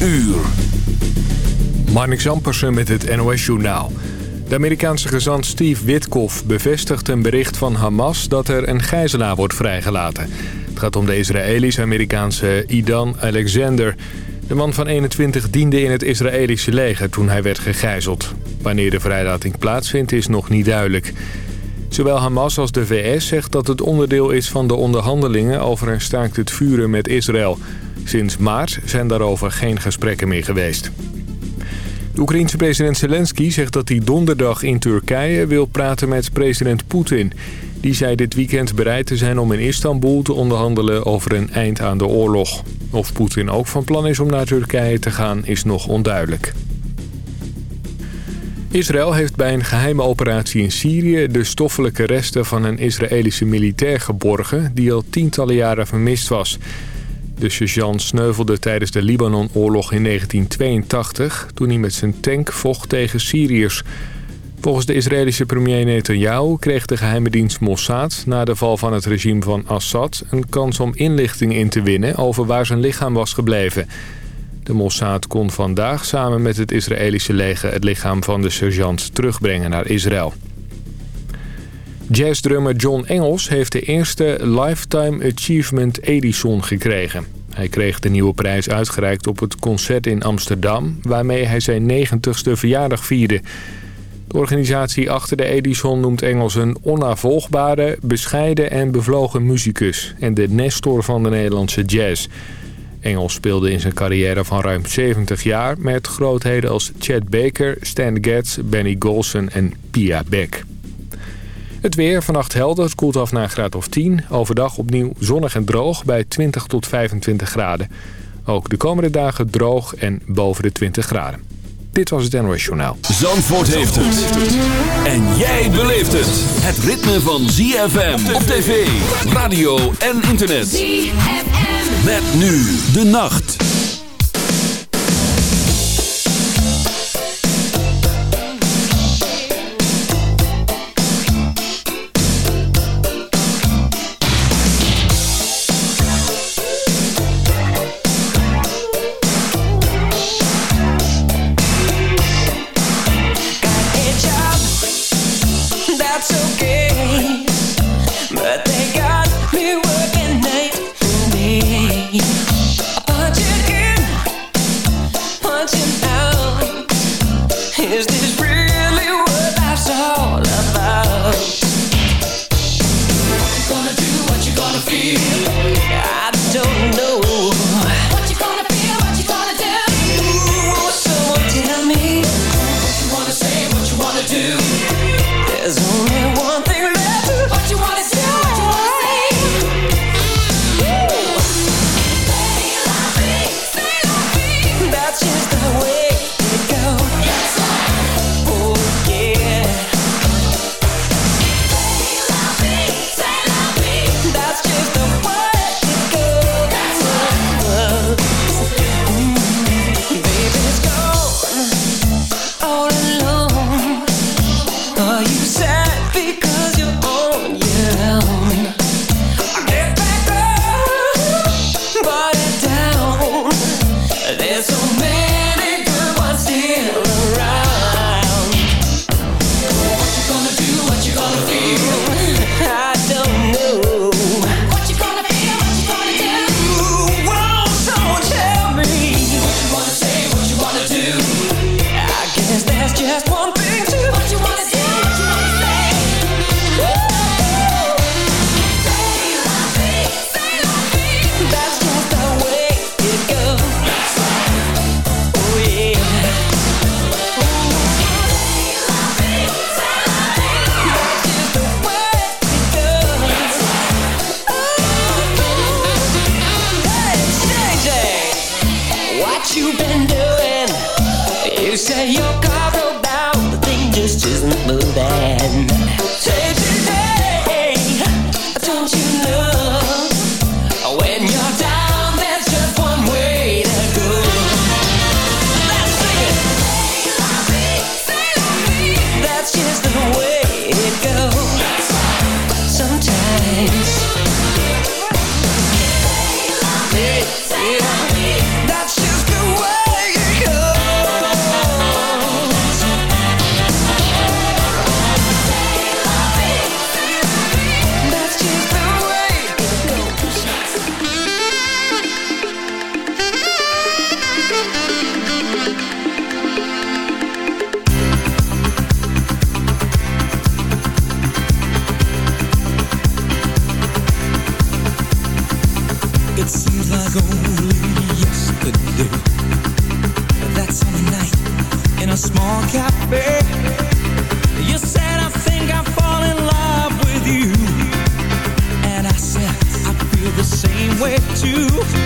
uur. Marnik Zampersen met het NOS-journaal. De Amerikaanse gezant Steve Witkoff bevestigt een bericht van Hamas... dat er een gijzelaar wordt vrijgelaten. Het gaat om de Israëlisch-Amerikaanse Idan Alexander. De man van 21 diende in het Israëlische leger toen hij werd gegijzeld. Wanneer de vrijlating plaatsvindt is nog niet duidelijk. Zowel Hamas als de VS zegt dat het onderdeel is van de onderhandelingen... over een staakt het vuren met Israël... Sinds maart zijn daarover geen gesprekken meer geweest. De Oekraïense president Zelensky zegt dat hij donderdag in Turkije wil praten met president Poetin. Die zei dit weekend bereid te zijn om in Istanbul te onderhandelen over een eind aan de oorlog. Of Poetin ook van plan is om naar Turkije te gaan is nog onduidelijk. Israël heeft bij een geheime operatie in Syrië de stoffelijke resten van een Israëlische militair geborgen die al tientallen jaren vermist was. De sergeant sneuvelde tijdens de Libanon-oorlog in 1982... toen hij met zijn tank vocht tegen Syriërs. Volgens de Israëlische premier Netanyahu kreeg de geheime dienst Mossad... na de val van het regime van Assad een kans om inlichting in te winnen... over waar zijn lichaam was gebleven. De Mossad kon vandaag samen met het Israëlische leger... het lichaam van de sergeant terugbrengen naar Israël. Jazzdrummer John Engels heeft de eerste Lifetime Achievement Edison gekregen. Hij kreeg de nieuwe prijs uitgereikt op het concert in Amsterdam... waarmee hij zijn 90ste verjaardag vierde. De organisatie achter de Edison noemt Engels een onnavolgbare, bescheiden en bevlogen muzikus... en de nestor van de Nederlandse jazz. Engels speelde in zijn carrière van ruim 70 jaar... met grootheden als Chet Baker, Stan Getz, Benny Golson en Pia Beck. Het weer vannacht helder, het koelt af naar een graad of 10. Overdag opnieuw zonnig en droog bij 20 tot 25 graden. Ook de komende dagen droog en boven de 20 graden. Dit was het NOS Journaal. Zandvoort heeft het. En jij beleeft het. Het ritme van ZFM op tv, radio en internet. ZFM. Met nu de nacht. to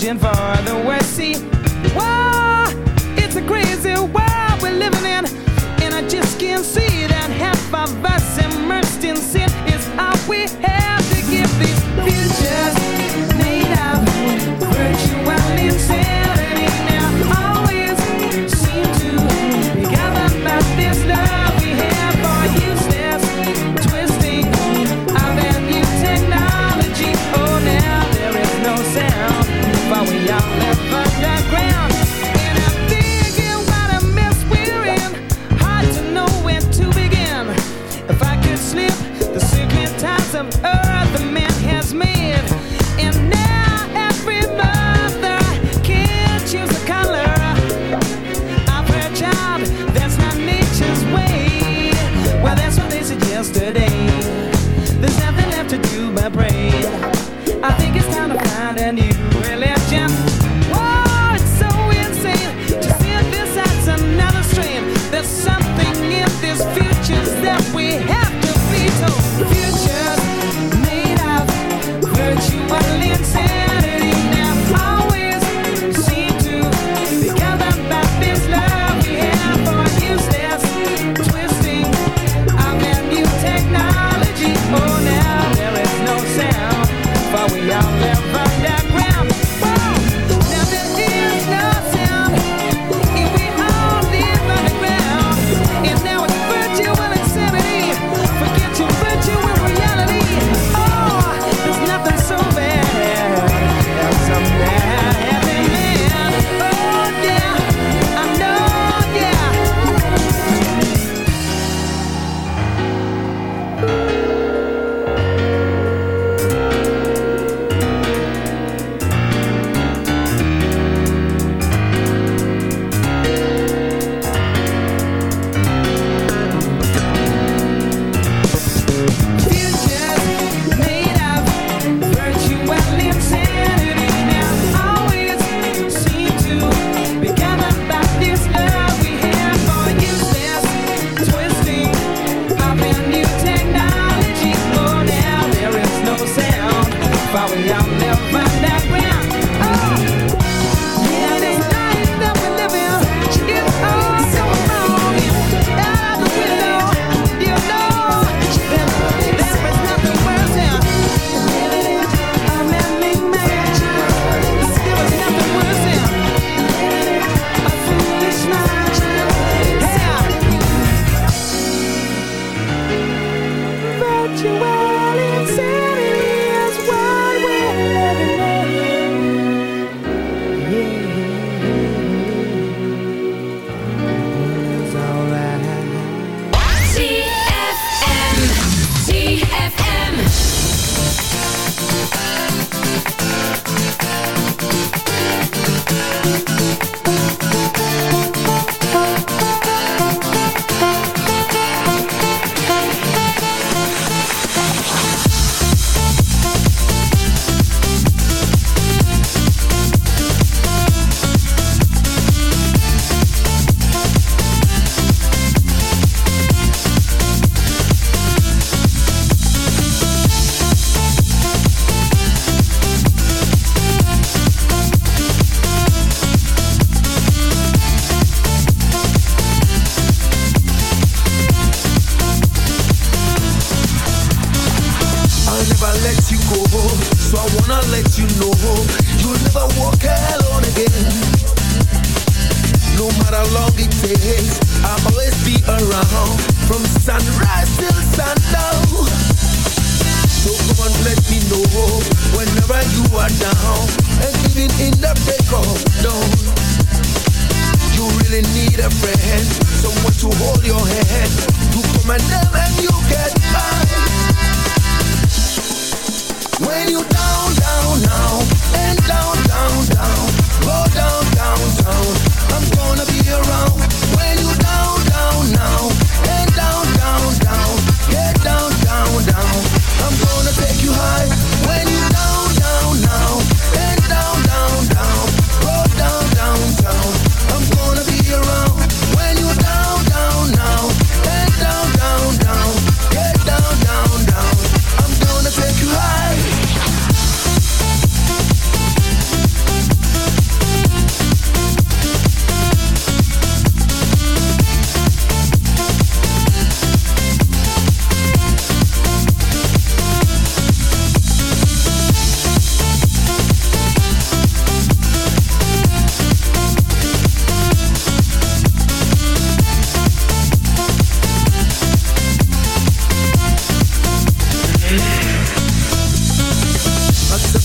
searching for the West see, Whoa, it's a crazy world we're living in, and I just can't see that half of us immersed in sea.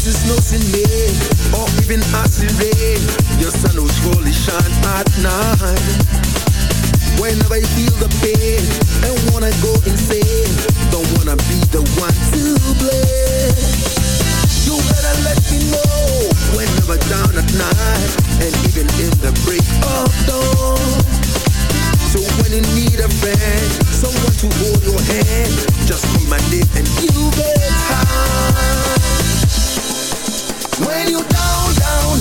Is no made, or even acid rain. Your sun will surely shine at night. Whenever you feel the pain and wanna go insane, don't wanna be the one to blame. You better let me know whenever down at night and even in the break of dawn. So when you need a friend, someone to hold your hand, just call my name and you get high. When you down, down,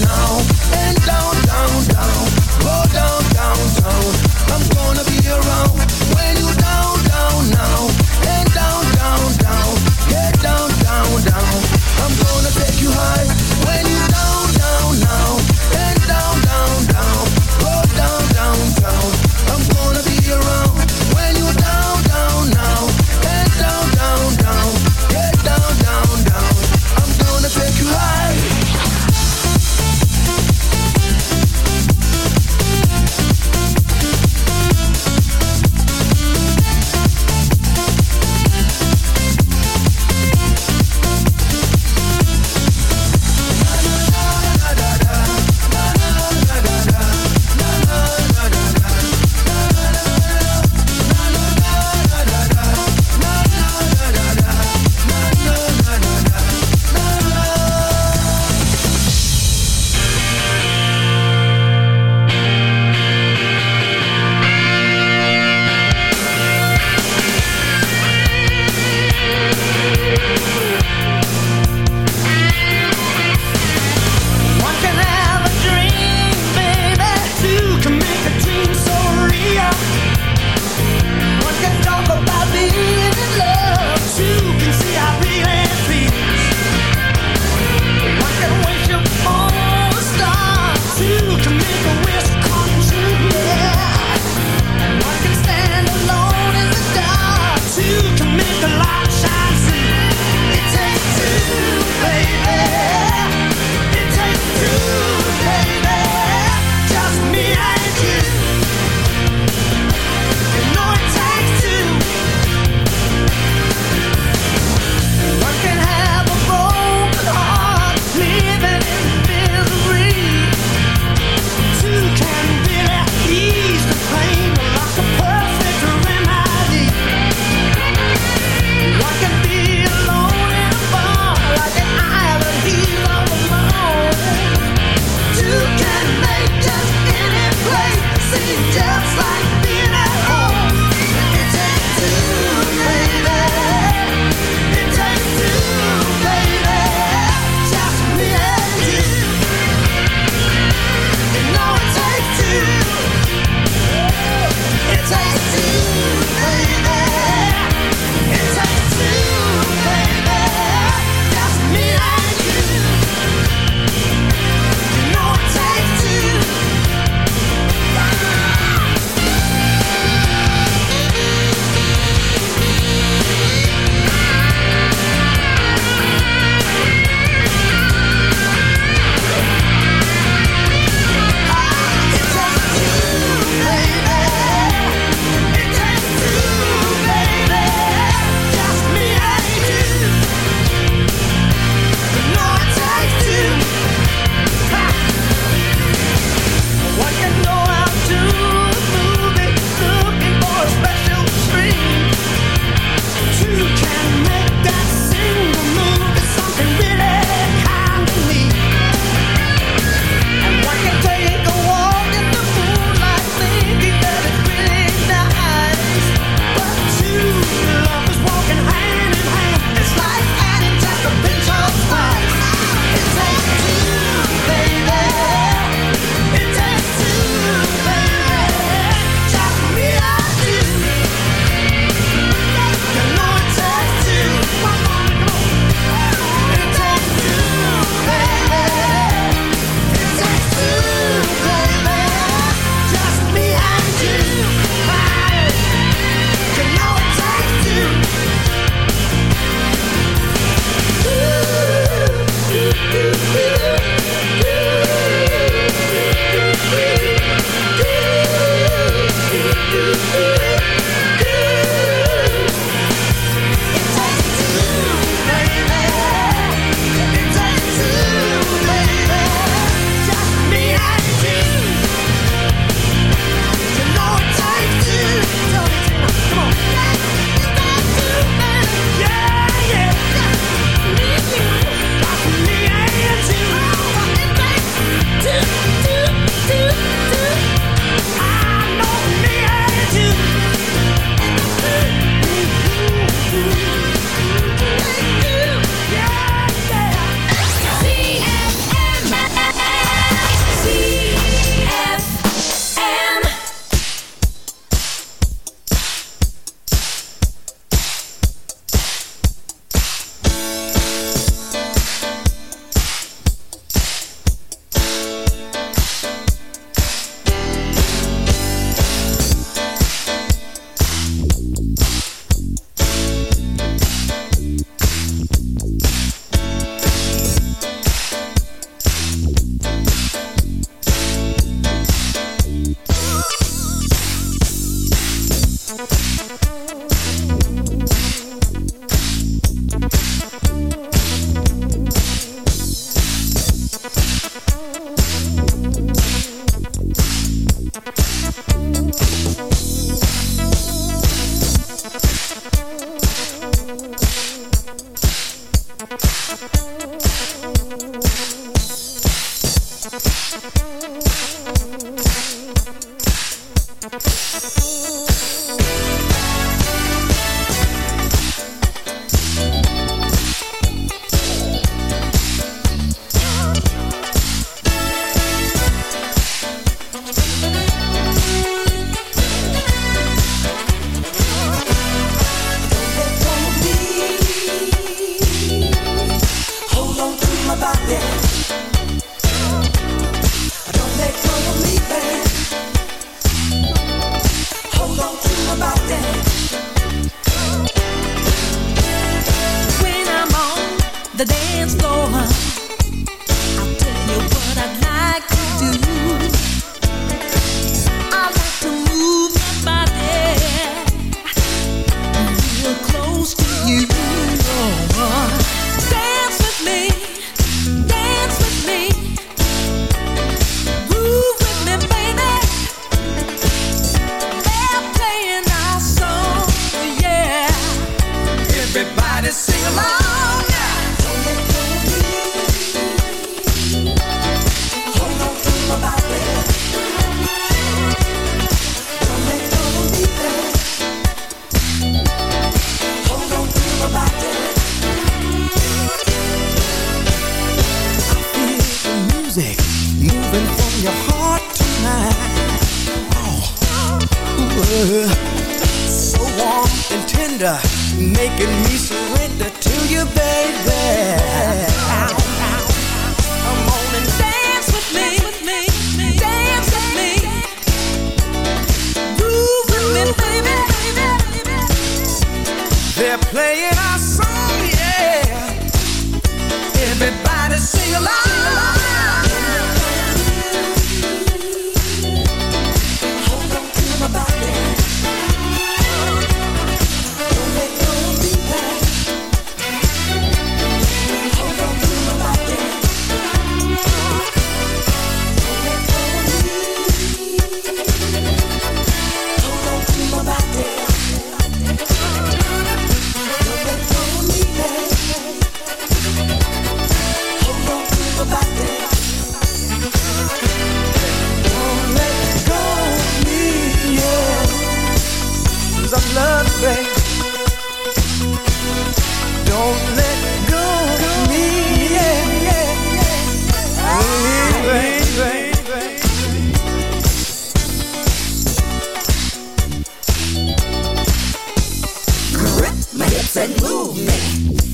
and down, down, down, go down, down, down. I'm gonna be around. When you down, down, now, and down, down, down, get down, down, down. I'm gonna take you high. When you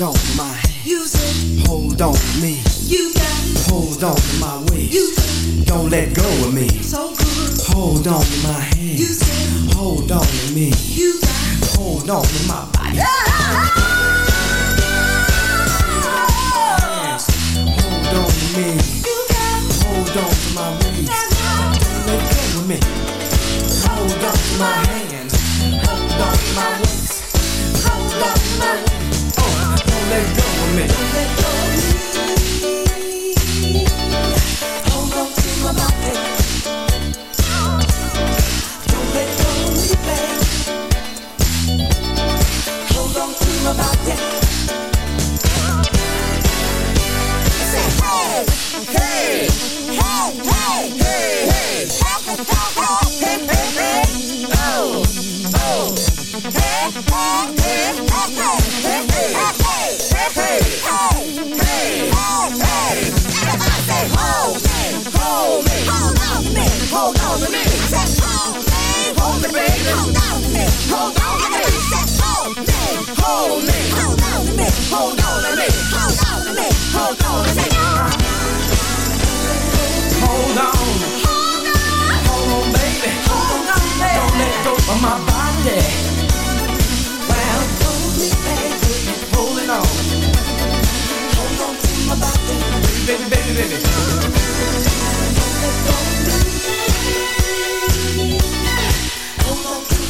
Hold on to my hand. You it. Hold on to me. You got it. Hold on to my waist. You it. Don't let go of me. So good. Hold on to my hand. You it. Hold on to me. You got it. Hold on to my body. Yeah. Hold on to me. You got it. Hold on to my waist. Don't let go of me. Hold on to my hand. Hold on to my waist. Hold on to my waist let go of me. Hold on a me. Hold me, baby. Hold on a minute. Hold on a hold me. Hold me. Hold on a. Hold on a minute. Hold on a. Hold on. Hold on. Hold on. Baby. Hold on, baby. Don't let go of my body. Well, hold me, baby. Hold it on. Hold on to my body. Baby, baby, baby. baby.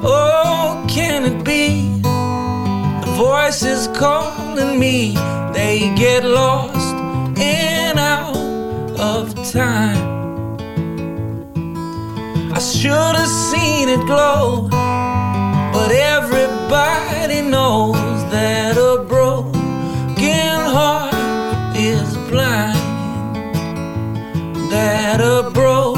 Oh, can it be? The voices calling me, they get lost in out of time. I should have seen it glow, but everybody knows that a broken heart is blind. That a broken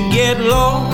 get lost.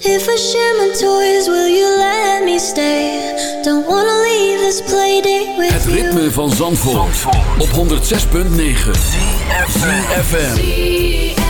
If toys, will you let me stay? Don't wanna leave this with Het ritme van Zandvoort, op 106.9 FM.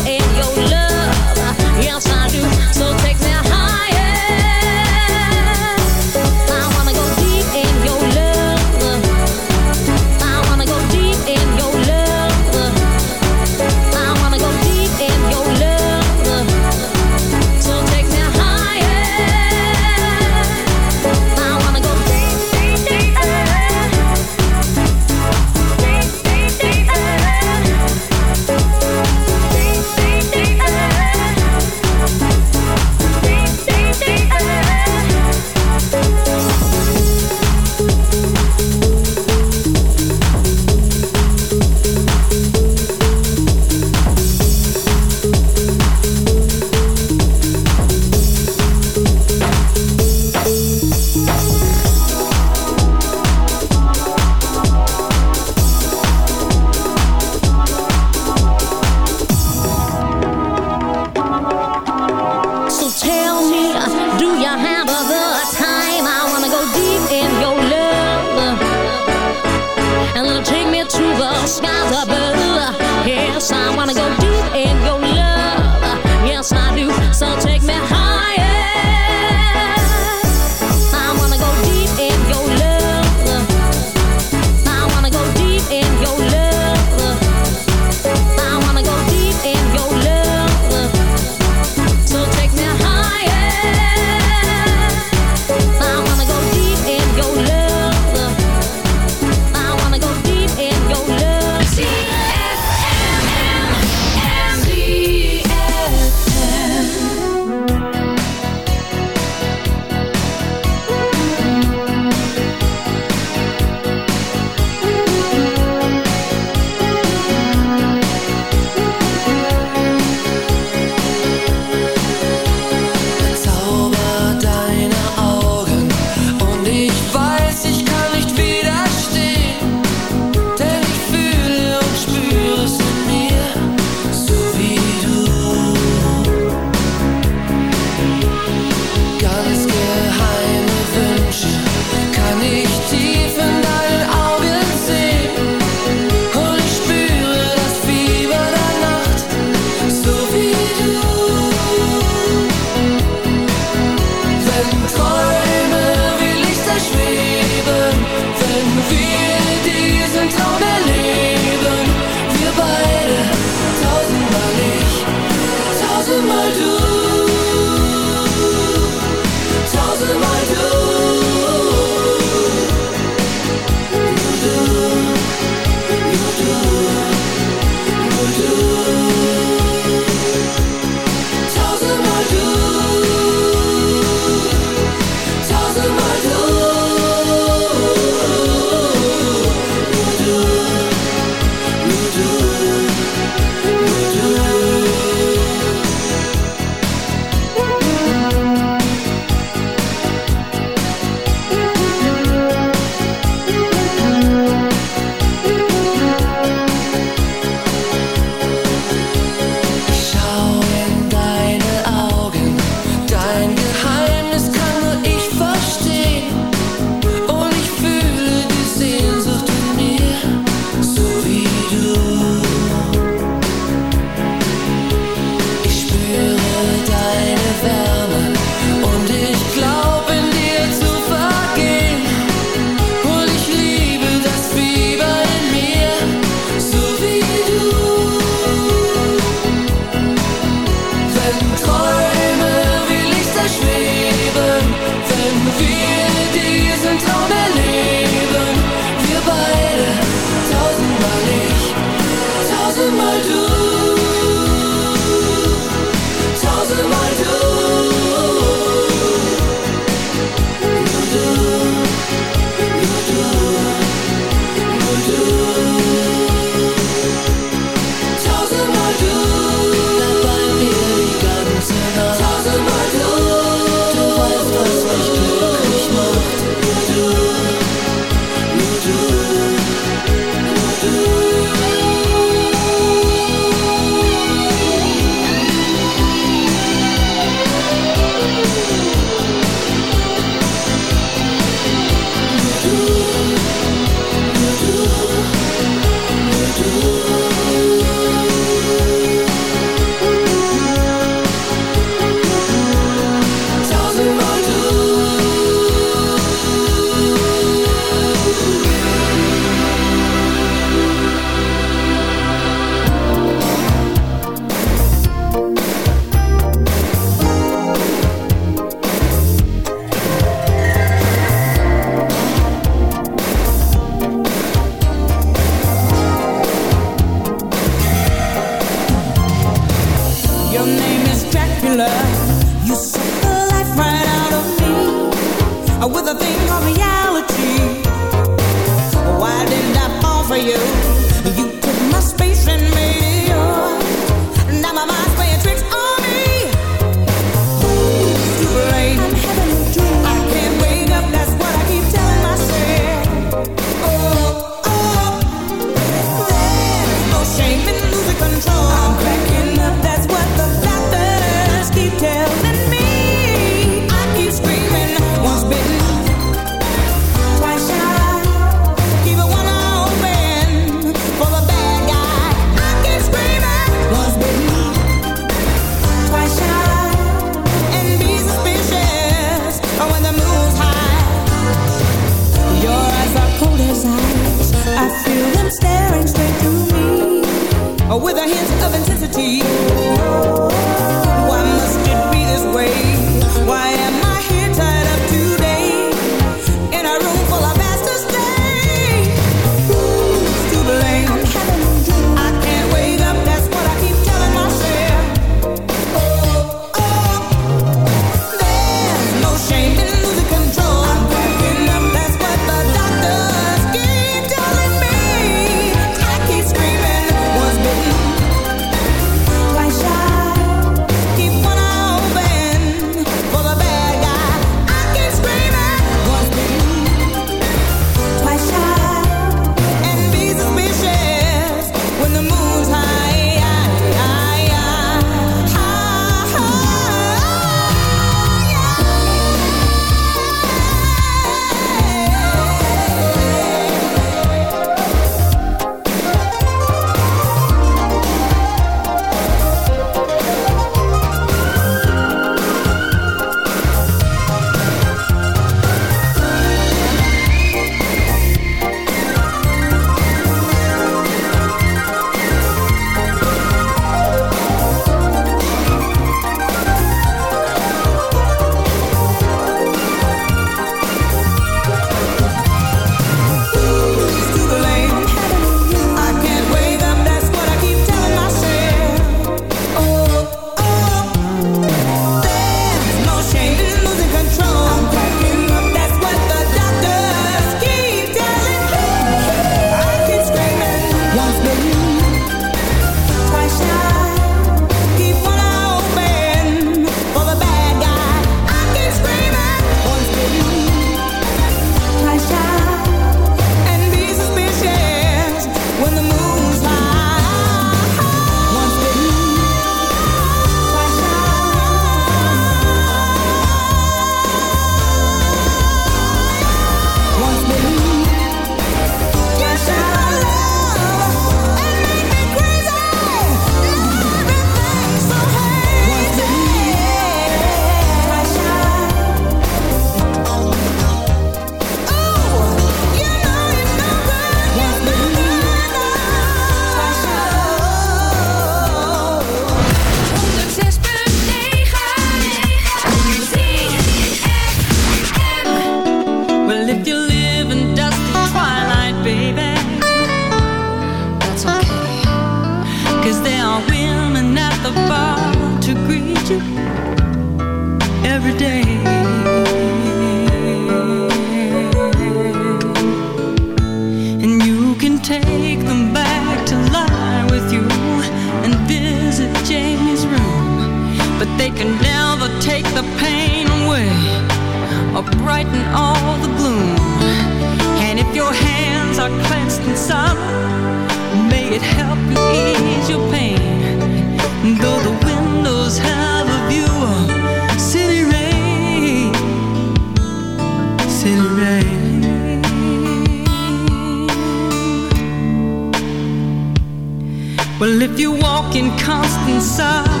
in constant sorrow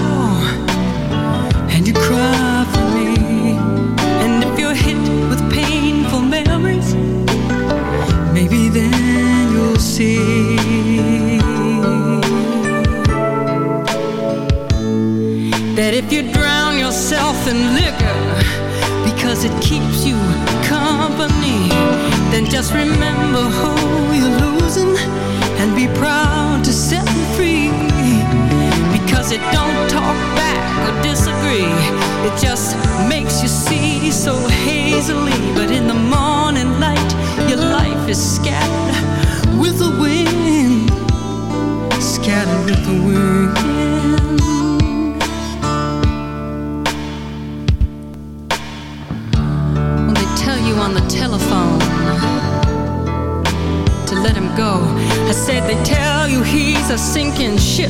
so hazily, but in the morning light, your life is scattered with the wind. Scattered with the wind. They tell you on the telephone to let him go. I said they tell you he's a sinking ship.